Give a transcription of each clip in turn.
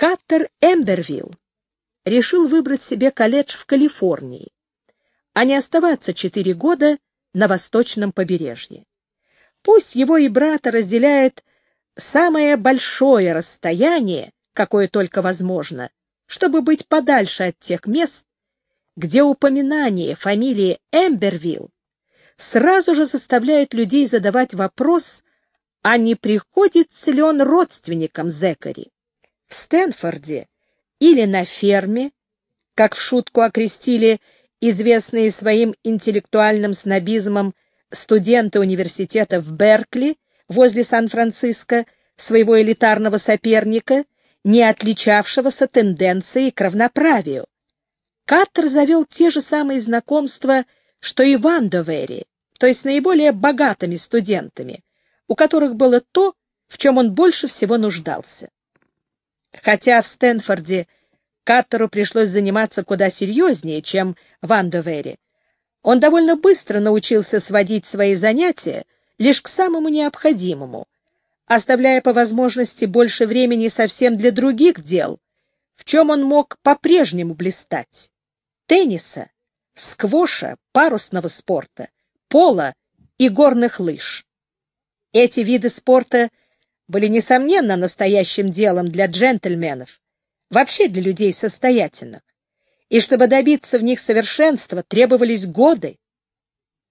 Каттер Эмбервилл решил выбрать себе колледж в Калифорнии, а не оставаться четыре года на восточном побережье. Пусть его и брата разделяет самое большое расстояние, какое только возможно, чтобы быть подальше от тех мест, где упоминание фамилии Эмбервилл сразу же заставляет людей задавать вопрос, а не приходится ли он родственником Зекари. В Стэнфорде или на ферме, как в шутку окрестили известные своим интеллектуальным снобизмом студенты университета в Беркли возле Сан-Франциско, своего элитарного соперника, не отличавшегося тенденцией к равноправию. Каттер завел те же самые знакомства, что и в Андовере, то есть наиболее богатыми студентами, у которых было то, в чем он больше всего нуждался. Хотя в Стэнфорде Каттеру пришлось заниматься куда серьезнее, чем в Андовере, он довольно быстро научился сводить свои занятия лишь к самому необходимому, оставляя по возможности больше времени совсем для других дел, в чем он мог по-прежнему блистать — тенниса, сквоша, парусного спорта, пола и горных лыж. Эти виды спорта были, несомненно, настоящим делом для джентльменов, вообще для людей состоятельных, и чтобы добиться в них совершенства, требовались годы.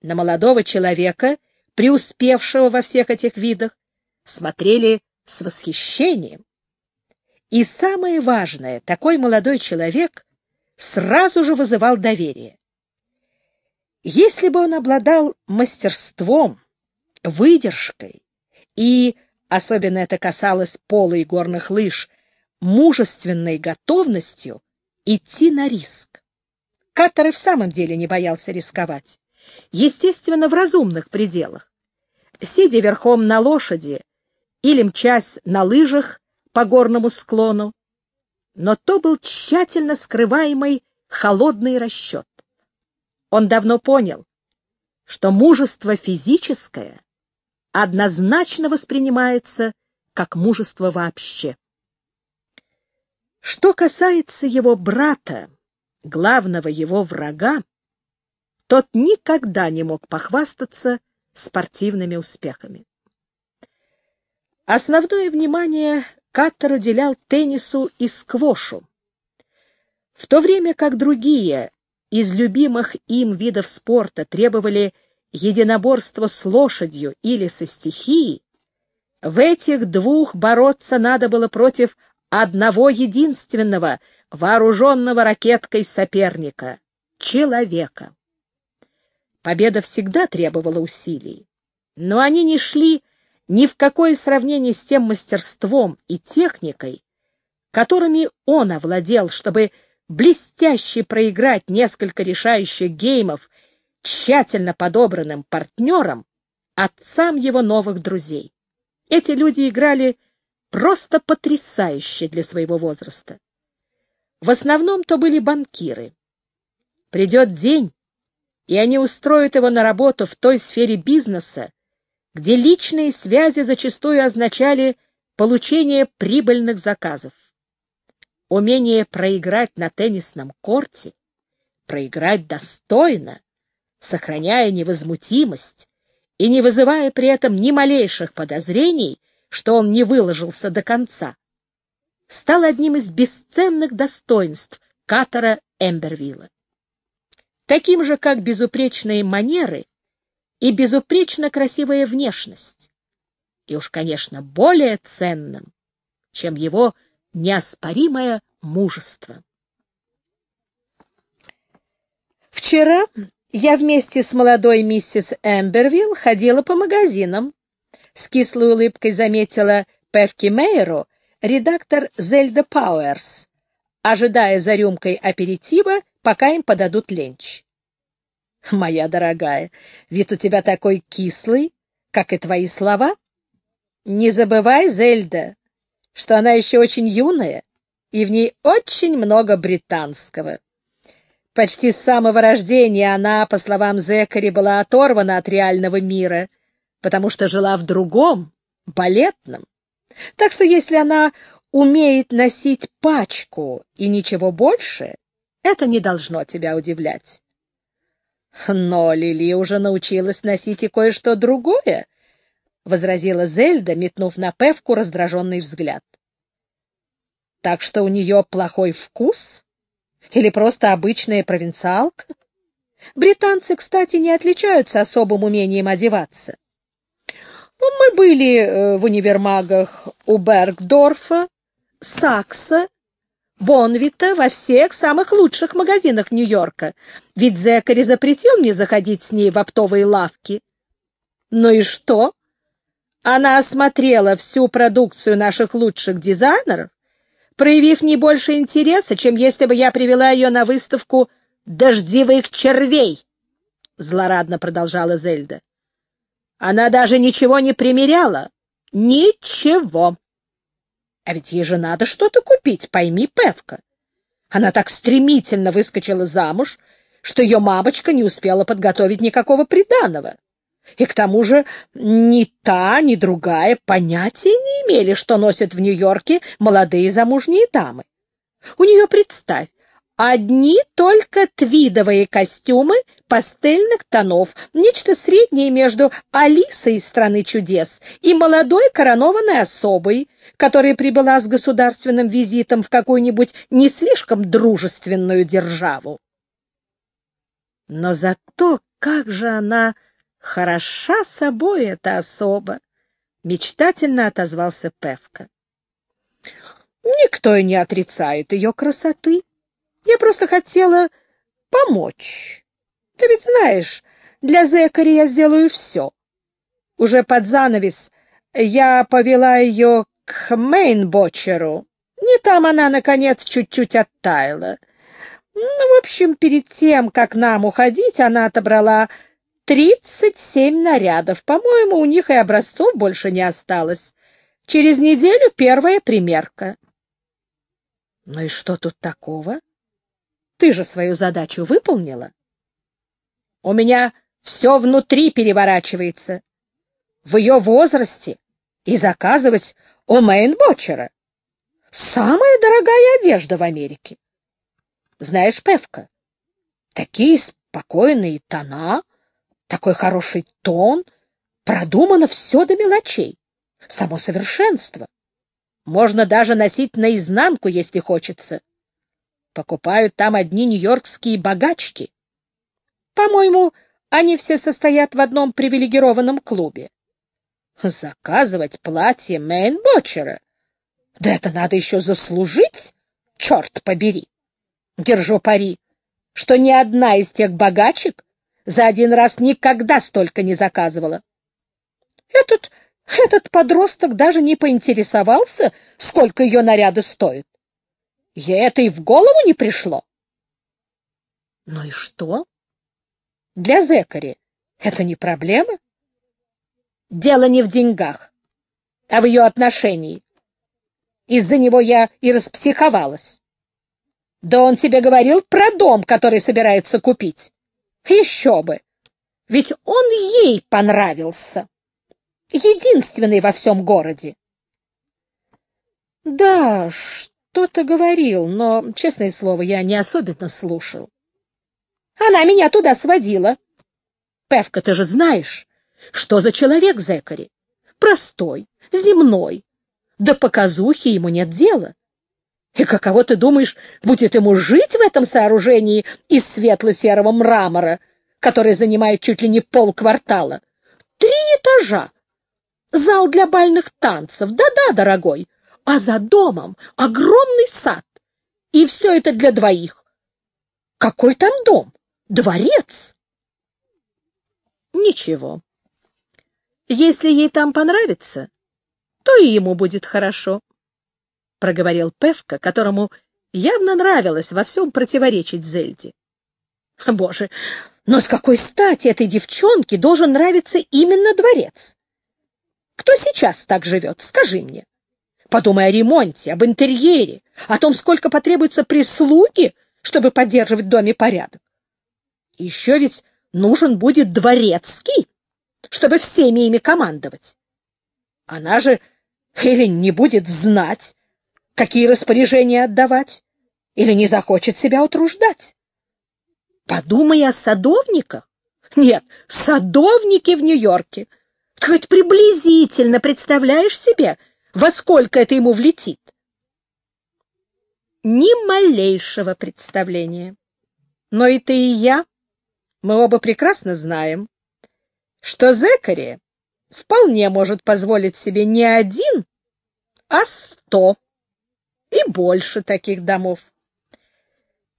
На молодого человека, преуспевшего во всех этих видах, смотрели с восхищением. И самое важное, такой молодой человек сразу же вызывал доверие. Если бы он обладал мастерством, выдержкой и, особенно это касалось пола и горных лыж, мужественной готовностью идти на риск. Каттер и в самом деле не боялся рисковать. Естественно, в разумных пределах. Сидя верхом на лошади или мчась на лыжах по горному склону, но то был тщательно скрываемый холодный расчет. Он давно понял, что мужество физическое однозначно воспринимается как мужество вообще. Что касается его брата, главного его врага, тот никогда не мог похвастаться спортивными успехами. Основное внимание Каттер уделял теннису и сквошу. В то время как другие из любимых им видов спорта требовали единоборства с лошадью или со стихией, в этих двух бороться надо было против одного единственного, вооруженного ракеткой соперника — человека. Победа всегда требовала усилий, но они не шли ни в какое сравнение с тем мастерством и техникой, которыми он овладел, чтобы блестяще проиграть несколько решающих геймов тщательно подобранным партнерам, отцам его новых друзей. Эти люди играли просто потрясающе для своего возраста. В основном то были банкиры. Придет день, и они устроят его на работу в той сфере бизнеса, где личные связи зачастую означали получение прибыльных заказов. Умение проиграть на теннисном корте, проиграть достойно, сохраняя невозмутимость и не вызывая при этом ни малейших подозрений, что он не выложился до конца, стал одним из бесценных достоинств Катара Эмбервилла. Таким же, как безупречные манеры и безупречно красивая внешность. И уж, конечно, более ценным, чем его неоспоримое мужество. Вчера я вместе с молодой миссис Эмбервилл ходила по магазинам. С кислой улыбкой заметила Певки Мейеру редактор Зельда Пауэрс, ожидая за рюмкой аперитива, пока им подадут ленч. «Моя дорогая, вид у тебя такой кислый, как и твои слова. Не забывай, Зельда, что она еще очень юная, и в ней очень много британского. Почти с самого рождения она, по словам Зекари, была оторвана от реального мира, потому что жила в другом, балетном. Так что если она умеет носить пачку и ничего больше, это не должно тебя удивлять. Но Лили уже научилась носить и кое-что другое, — возразила Зельда, метнув на Певку раздраженный взгляд. — Так что у нее плохой вкус? Или просто обычная провинциалка? Британцы, кстати, не отличаются особым умением одеваться. Мы были э, в универмагах у Бергдорфа, Сакса, Бонвита, во всех самых лучших магазинах Нью-Йорка, ведь Зекари запретил мне заходить с ней в оптовые лавки. Ну и что? Она осмотрела всю продукцию наших лучших дизайнеров, проявив не больше интереса, чем если бы я привела ее на выставку дождевых червей, — злорадно продолжала Зельда. Она даже ничего не примеряла. Ничего. А ведь ей же надо что-то купить, пойми, Певка. Она так стремительно выскочила замуж, что ее мамочка не успела подготовить никакого приданого. И к тому же ни та, ни другая понятия не имели, что носят в Нью-Йорке молодые замужние дамы. У нее, представь, одни только твидовые костюмы пастельных тонов, нечто среднее между Алисой из «Страны чудес» и молодой коронованной особой, которая прибыла с государственным визитом в какую-нибудь не слишком дружественную державу. Но зато как же она хороша собой, эта особа! — мечтательно отозвался Певка. Никто и не отрицает ее красоты. Я просто хотела помочь. Ты ведь знаешь, для Зекари я сделаю все. Уже под занавес я повела ее к Мейнбочеру. Не там она, наконец, чуть-чуть оттаяла. Ну, в общем, перед тем, как нам уходить, она отобрала тридцать семь нарядов. По-моему, у них и образцов больше не осталось. Через неделю первая примерка. Ну и что тут такого? Ты же свою задачу выполнила. У меня все внутри переворачивается. В ее возрасте и заказывать у Мейнбочера. Самая дорогая одежда в Америке. Знаешь, Певка, такие спокойные тона, такой хороший тон, продумано все до мелочей. Само совершенство. Можно даже носить наизнанку, если хочется. Покупают там одни нью-йоркские богачки. По-моему, они все состоят в одном привилегированном клубе. Заказывать платье Мейнбочера? Да это надо еще заслужить, черт побери. Держу пари, что ни одна из тех богачек за один раз никогда столько не заказывала. Этот, этот подросток даже не поинтересовался, сколько ее наряды стоят. Ей это и в голову не пришло. Ну и что? Для Зекари это не проблема. Дело не в деньгах, а в ее отношении. Из-за него я и распсиховалась. Да он тебе говорил про дом, который собирается купить. Еще бы! Ведь он ей понравился. Единственный во всем городе. Да, что-то говорил, но, честное слово, я не особенно слушал. Она меня туда сводила. Певка, ты же знаешь, что за человек Зекари? Простой, земной. Да показухи ему нет дела. И каково, ты думаешь, будет ему жить в этом сооружении из светло-серого мрамора, который занимает чуть ли не полквартала? Три этажа. Зал для бальных танцев. Да-да, дорогой а за домом огромный сад. И все это для двоих. Какой там дом? Дворец? Ничего. Если ей там понравится, то и ему будет хорошо, — проговорил Певка, которому явно нравилось во всем противоречить Зельде. Боже, но с какой стати этой девчонке должен нравиться именно дворец? Кто сейчас так живет, скажи мне? Подумай о ремонте, об интерьере, о том, сколько потребуется прислуги, чтобы поддерживать в доме порядок. Еще ведь нужен будет дворецкий, чтобы всеми ими командовать. Она же или не будет знать, какие распоряжения отдавать, или не захочет себя утруждать. Подумай о садовниках. Нет, садовники в Нью-Йорке. Хоть приблизительно представляешь себе, во сколько это ему влетит? Ни малейшего представления. Но и ты, и я, мы оба прекрасно знаем, что Зекари вполне может позволить себе не один, а сто и больше таких домов.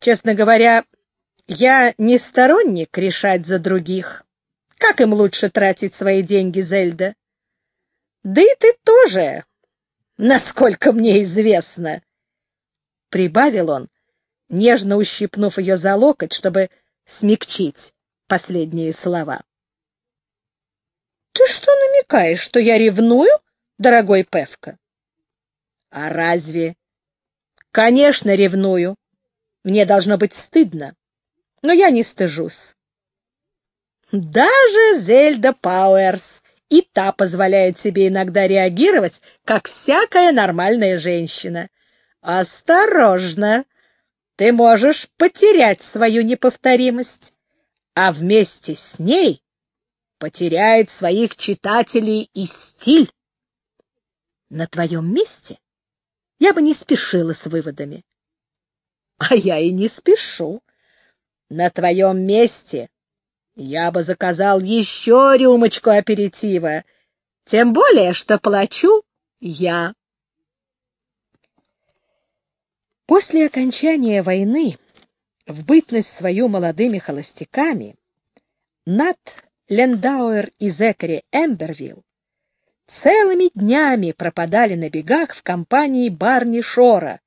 Честно говоря, я не сторонник решать за других. Как им лучше тратить свои деньги, Зельда? Да и ты тоже, насколько мне известно. Прибавил он, нежно ущипнув ее за локоть, чтобы смягчить последние слова. Ты что намекаешь, что я ревную, дорогой Певка? А разве? Конечно, ревную. Мне должно быть стыдно, но я не стыжусь. Даже Зельда Пауэрс и та позволяет себе иногда реагировать, как всякая нормальная женщина. Осторожно! Ты можешь потерять свою неповторимость, а вместе с ней потеряет своих читателей и стиль. На твоем месте я бы не спешила с выводами. А я и не спешу. На твоем месте я бы заказал еще рюмочку аперитива, тем более, что плачу я. После окончания войны, в бытность свою молодыми холостяками, Нат Лендауэр и Зекари Эмбервилл целыми днями пропадали на бегах в компании Барни Шора,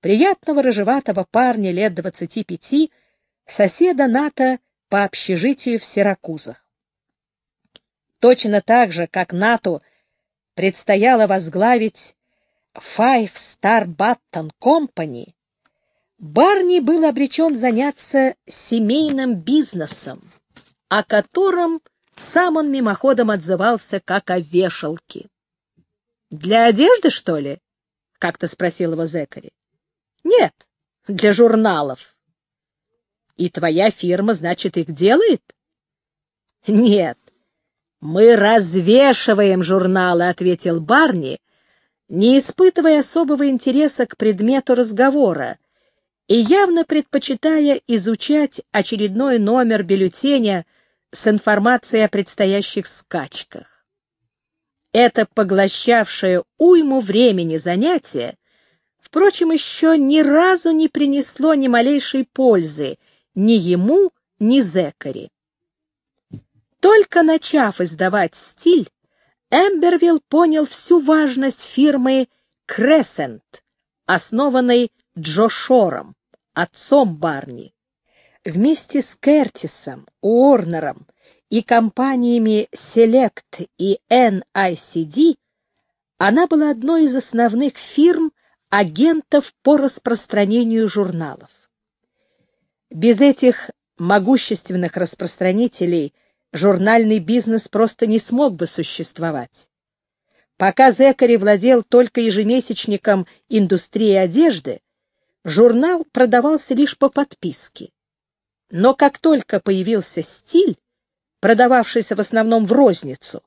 приятного рыжеватого парня лет двадцати пяти, соседа Ната по общежитию в Сиракузах. Точно так же, как Нату предстояло возглавить Five Star Button Company, Барни был обречен заняться семейным бизнесом о котором сам он мимоходом отзывался, как о вешалке. «Для одежды, что ли?» — как-то спросил его Зекари. «Нет, для журналов». «И твоя фирма, значит, их делает?» «Нет, мы развешиваем журналы», — ответил Барни, не испытывая особого интереса к предмету разговора и явно предпочитая изучать очередной номер бюллетеня с информацией о предстоящих скачках. Это поглощавшее уйму времени занятие, впрочем, еще ни разу не принесло ни малейшей пользы ни ему, ни Зекари. Только начав издавать стиль, Эмбервилл понял всю важность фирмы Crescent, основанной Джо Шором, отцом Барни вместе с Кертисом, Уорнером и компаниями Select и NICD она была одной из основных фирм агентов по распространению журналов. Без этих могущественных распространителей журнальный бизнес просто не смог бы существовать. Пока Зекари владел только ежемесячником индустрии одежды, журнал продавался лишь по подписке. Но как только появился стиль, продававшийся в основном в розницу,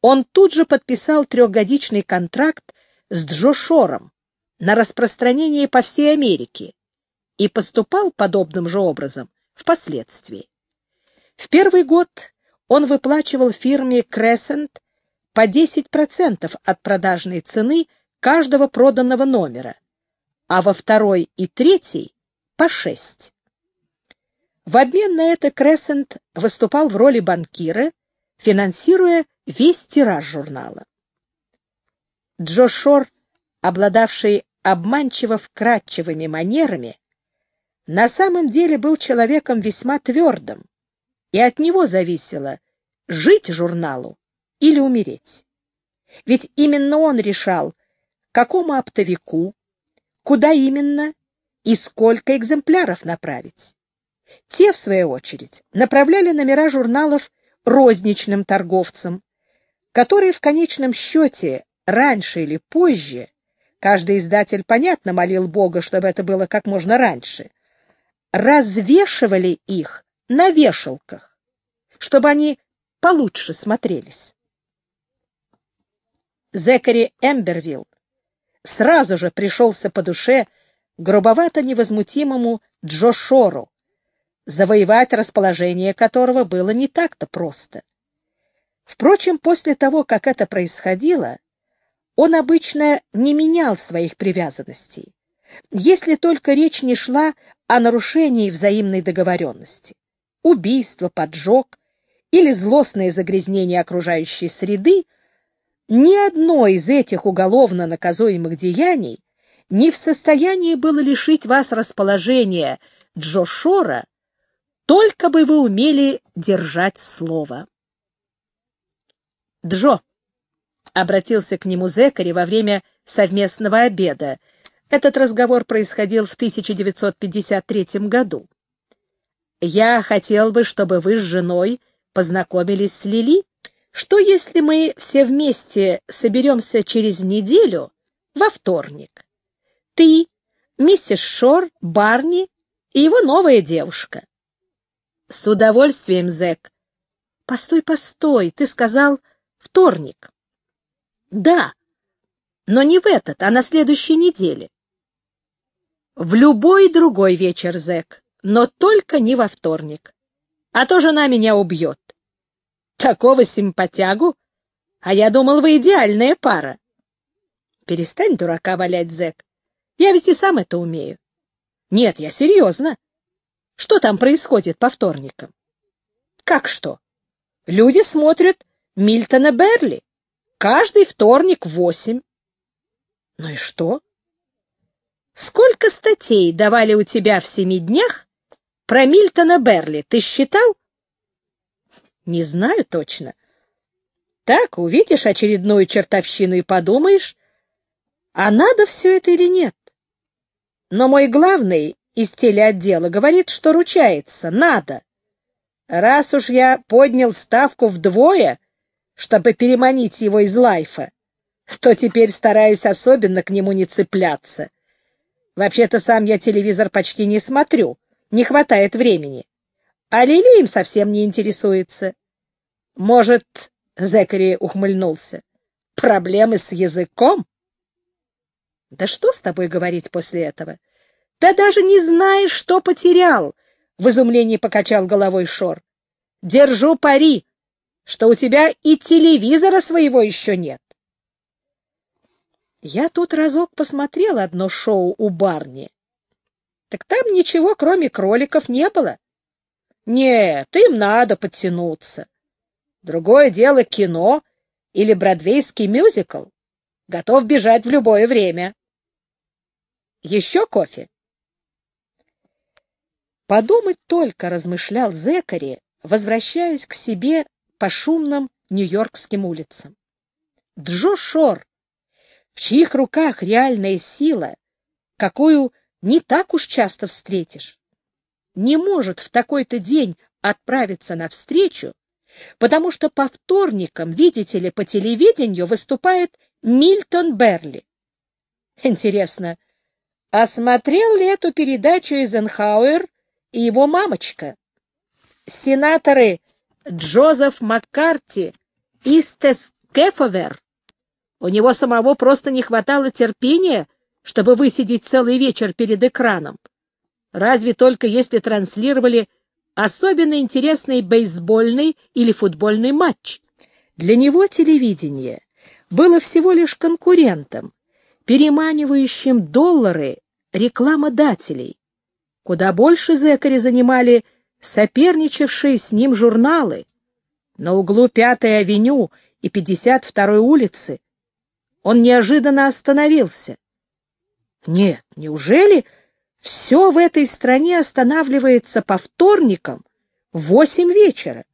он тут же подписал трехгодичный контракт с Джо Шором на распространение по всей Америке и поступал подобным же образом впоследствии. В первый год он выплачивал фирме Crescent по 10% от продажной цены каждого проданного номера, а во второй и третий — по 6%. В обмен на это Крессент выступал в роли банкира, финансируя весь тираж журнала. Джо Шор, обладавший обманчиво вкрадчивыми манерами, на самом деле был человеком весьма твердым, и от него зависело жить журналу или умереть. Ведь именно он решал, какому оптовику, куда именно и сколько экземпляров направить. Те, в свою очередь, направляли номера журналов розничным торговцам, которые в конечном счете, раньше или позже, каждый издатель, понятно, молил Бога, чтобы это было как можно раньше, развешивали их на вешалках, чтобы они получше смотрелись. Зекари Эмбервилл сразу же пришелся по душе грубовато-невозмутимому Джо Шору, завоевать расположение которого было не так-то просто. Впрочем, после того, как это происходило, он обычно не менял своих привязанностей, если только речь не шла о нарушении взаимной договоренности. Убийство, поджог или злостное загрязнение окружающей среды ни одно из этих уголовно наказуемых деяний не в состоянии было лишить вас расположения Джо Шора, только бы вы умели держать слово. Джо, — обратился к нему Зекари во время совместного обеда. Этот разговор происходил в 1953 году. «Я хотел бы, чтобы вы с женой познакомились с Лили. Что, если мы все вместе соберемся через неделю во вторник? Ты, миссис Шор, Барни и его новая девушка. С удовольствием, Зек. Постой, постой, ты сказал вторник. Да, но не в этот, а на следующей неделе. В любой другой вечер, Зек, но только не во вторник. А то жена меня убьет. Такого симпатягу? А я думал, вы идеальная пара. Перестань дурака валять, зэк. Я ведь и сам это умею. Нет, я серьезно. Что там происходит по вторникам? Как что? Люди смотрят Мильтона Берли. Каждый вторник в восемь. Ну и что? Сколько статей давали у тебя в семи днях про Мильтона Берли, ты считал? Не знаю точно. Так, увидишь очередную чертовщину и подумаешь, а надо все это или нет. Но мой главный из телеотдела говорит, что ручается, надо. Раз уж я поднял ставку вдвое, чтобы переманить его из лайфа, то теперь стараюсь особенно к нему не цепляться. Вообще-то сам я телевизор почти не смотрю, не хватает времени. А Лили им совсем не интересуется. Может, Зекари ухмыльнулся, проблемы с языком? Да что с тобой говорить после этого? Ты даже не знаешь, что потерял, — в изумлении покачал головой Шор. Держу пари, что у тебя и телевизора своего еще нет. Я тут разок посмотрел одно шоу у Барни. Так там ничего, кроме кроликов, не было. Нет, им надо подтянуться. Другое дело кино или бродвейский мюзикл. Готов бежать в любое время. Еще кофе? Подумать только, размышлял Зекари, возвращаясь к себе по шумным нью-йоркским улицам. Джо Шор, в чьих руках реальная сила, какую не так уж часто встретишь. Не может в такой-то день отправиться навстречу, потому что по вторникам, видите ли, по телевидению выступает Мильтон Берли. Интересно, осмотрел ли эту передачу Эйзенхауэр и его мамочка? Сенаторы Джозеф Маккарти и Стес Кефовер. У него самого просто не хватало терпения чтобы высидеть целый вечер перед экраном. Разве только если транслировали особенно интересный бейсбольный или футбольный матч. Для него телевидение было всего лишь конкурентом, переманивающим доллары рекламодателей. Куда больше зэкари занимали соперничавшие с ним журналы. На углу Пятой авеню и 52-й улицы он неожиданно остановился. Нет, неужели все в этой стране останавливается по вторникам в восемь вечера?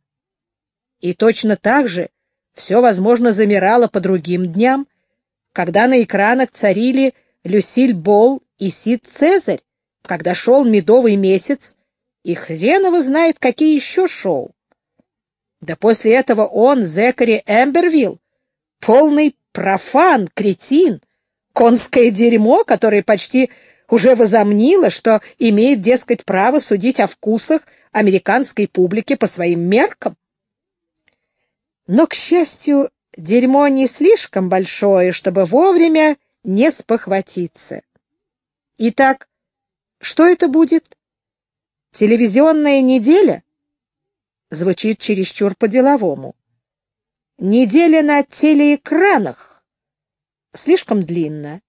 И точно так же все, возможно, замирало по другим дням, когда на экранах царили Люсиль Болл и Сид Цезарь, когда шел медовый месяц, и хреново знает, какие еще шоу. Да после этого он, Зекари Эмбервилл, полный профан, кретин, конское дерьмо, которое почти уже возомнило, что имеет, дескать, право судить о вкусах американской публики по своим меркам. Но, к счастью, дерьмо не слишком большое, чтобы вовремя не спохватиться. Итак, что это будет? Телевизионная неделя? Звучит чересчур по-деловому. Неделя на телеэкранах. Слишком длинно.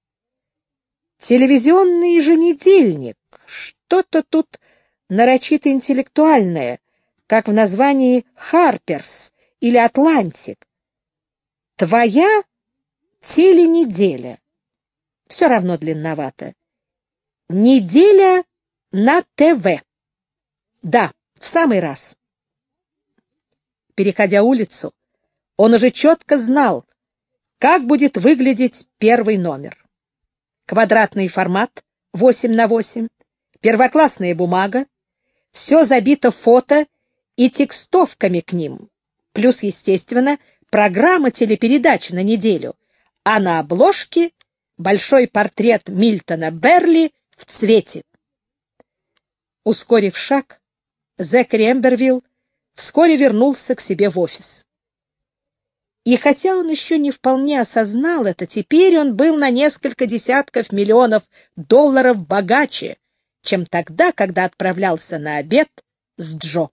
Телевизионный еженедельник. Что-то тут нарочито интеллектуальное, как в названии «Харперс» или «Атлантик». Твоя теленеделя. Все равно длинновато. Неделя на ТВ. Да, в самый раз. Переходя улицу, он уже четко знал, как будет выглядеть первый номер. Квадратный формат 8 на 8, первоклассная бумага, все забито фото и текстовками к ним, плюс, естественно, программа телепередач на неделю, а на обложке большой портрет Мильтона Берли в цвете. Ускорив шаг, Зекари Эмбервилл вскоре вернулся к себе в офис. И хотя он еще не вполне осознал это, теперь он был на несколько десятков миллионов долларов богаче, чем тогда, когда отправлялся на обед с Джо.